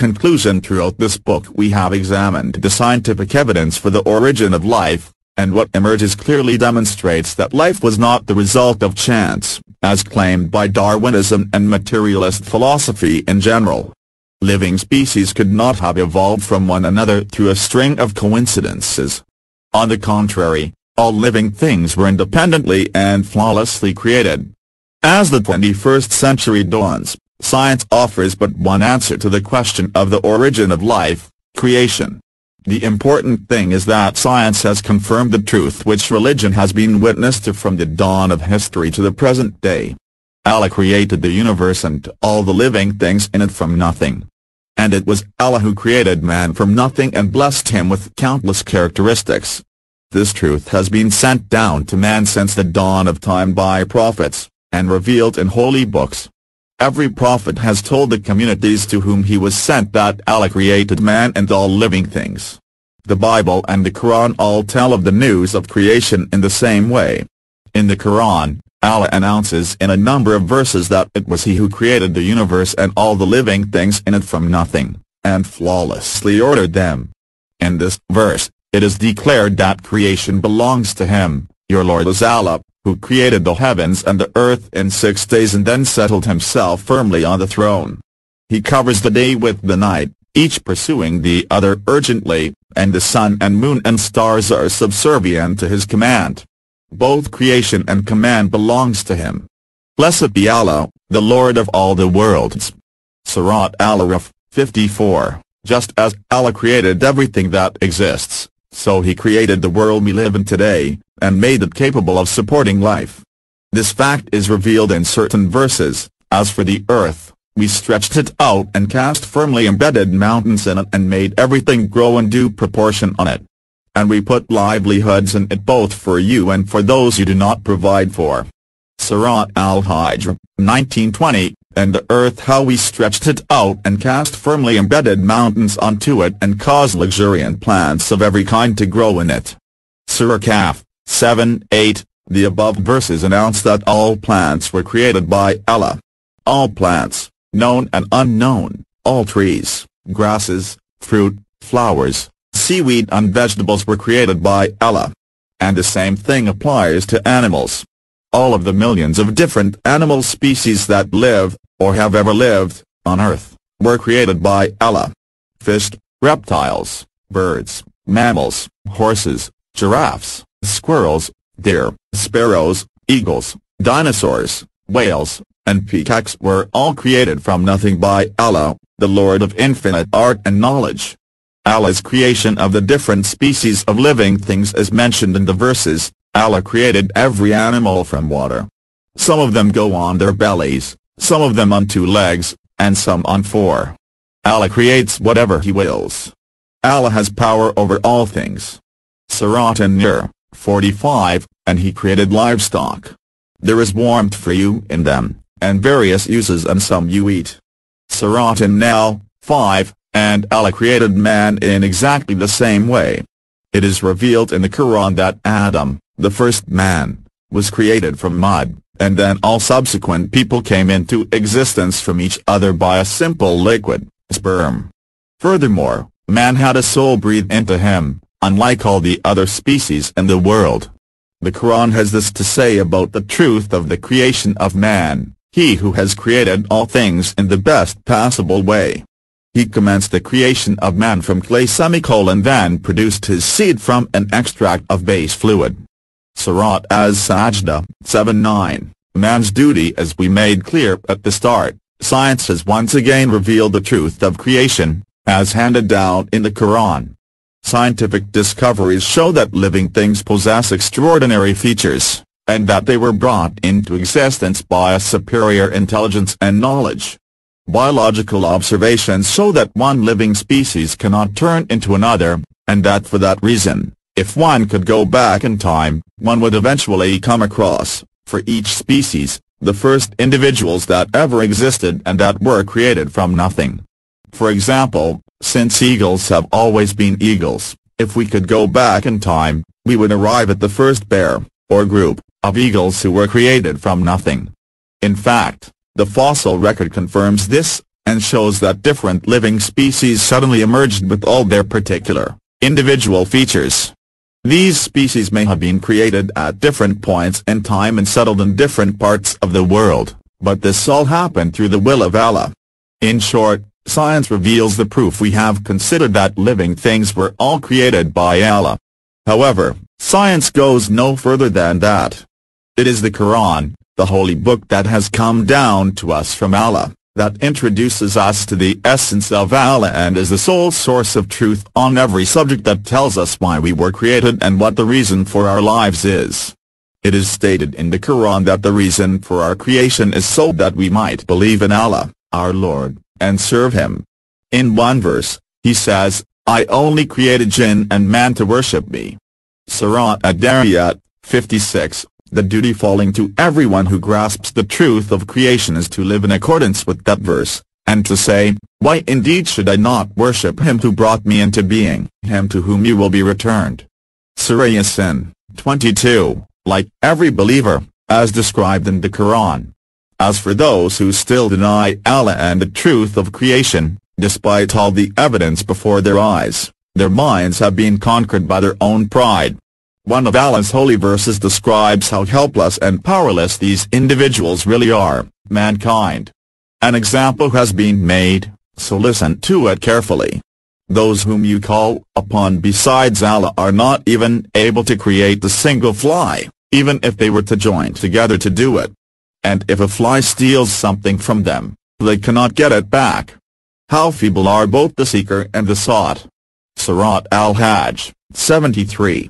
conclusion throughout this book we have examined the scientific evidence for the origin of life, and what emerges clearly demonstrates that life was not the result of chance, as claimed by Darwinism and materialist philosophy in general. Living species could not have evolved from one another through a string of coincidences. On the contrary, all living things were independently and flawlessly created. As the 21st century dawns, science offers but one answer to the question of the origin of life, creation. The important thing is that science has confirmed the truth which religion has been witness to from the dawn of history to the present day. Allah created the universe and all the living things in it from nothing. And it was Allah who created man from nothing and blessed him with countless characteristics. This truth has been sent down to man since the dawn of time by prophets, and revealed in holy books. Every prophet has told the communities to whom he was sent that Allah created man and all living things. The Bible and the Quran all tell of the news of creation in the same way. In the Quran, Allah announces in a number of verses that it was He who created the universe and all the living things in it from nothing, and flawlessly ordered them. In this verse, it is declared that creation belongs to Him, your Lord is Allah, who created the heavens and the earth in six days and then settled himself firmly on the throne. He covers the day with the night, each pursuing the other urgently, and the sun and moon and stars are subservient to his command. Both creation and command belongs to him. Blessed be Allah, the Lord of all the worlds. Surat Al-Araf, 54 Just as Allah created everything that exists, so he created the world we live in today, and made it capable of supporting life. This fact is revealed in certain verses, as for the earth, we stretched it out and cast firmly embedded mountains in it and made everything grow in due proportion on it. And we put livelihoods in it both for you and for those you do not provide for. Surat al-Hijr, 1920, and the earth how we stretched it out and cast firmly embedded mountains onto it and caused luxuriant plants of every kind to grow in it. Surah Qaf, 7, 8, the above verses announce that all plants were created by Allah. All plants, known and unknown, all trees, grasses, fruit, flowers, seaweed and vegetables were created by Allah. And the same thing applies to animals. All of the millions of different animal species that live, or have ever lived, on earth, were created by Allah. Fish, reptiles, birds, mammals, horses, giraffes, squirrels, deer, sparrows, eagles, dinosaurs, whales, and peacocks were all created from nothing by Allah, the Lord of infinite art and knowledge. Allah's creation of the different species of living things is mentioned in the verses, Allah created every animal from water. Some of them go on their bellies, some of them on two legs, and some on four. Allah creates whatever He wills. Allah has power over all things. Surat An-Nur, 45, and He created livestock. There is warmth for you in them, and various uses and some you eat. Surat An-Nahl, 5, and Allah created man in exactly the same way. It is revealed in the Quran that Adam, the first man, was created from mud, and then all subsequent people came into existence from each other by a simple liquid, sperm. Furthermore, man had a soul breathed into him, unlike all the other species in the world. The Quran has this to say about the truth of the creation of man, he who has created all things in the best possible way. He commenced the creation of man from clay semicolon then produced his seed from an extract of base fluid. Surat as Sajda 7-9, Man's duty as we made clear at the start, science has once again revealed the truth of creation, as handed down in the Quran. Scientific discoveries show that living things possess extraordinary features, and that they were brought into existence by a superior intelligence and knowledge. Biological observations show that one living species cannot turn into another, and that for that reason, if one could go back in time, one would eventually come across, for each species, the first individuals that ever existed and that were created from nothing. For example, since eagles have always been eagles, if we could go back in time, we would arrive at the first pair, or group, of eagles who were created from nothing. In fact, the fossil record confirms this, and shows that different living species suddenly emerged with all their particular, individual features. These species may have been created at different points in time and settled in different parts of the world, but this all happened through the will of Allah. In short, science reveals the proof we have considered that living things were all created by Allah. However, science goes no further than that. It is the Quran, the holy book that has come down to us from Allah, that introduces us to the essence of Allah and is the sole source of truth on every subject that tells us why we were created and what the reason for our lives is. It is stated in the Quran that the reason for our creation is so that we might believe in Allah, our Lord, and serve Him. In one verse, he says, I only created jinn and man to worship me. Surah Ad-Dariyat, 56, the duty falling to everyone who grasps the truth of creation is to live in accordance with that verse, and to say, Why indeed should I not worship him who brought me into being, him to whom you will be returned. Surah Yasin, 22, like every believer, as described in the Quran. As for those who still deny Allah and the truth of creation, despite all the evidence before their eyes, their minds have been conquered by their own pride. One of Allah's holy verses describes how helpless and powerless these individuals really are, mankind. An example has been made, so listen to it carefully. Those whom you call upon besides Allah are not even able to create the single fly, even if they were to join together to do it and if a fly steals something from them, they cannot get it back. How feeble are both the seeker and the sought. Surat al-Hajj, 73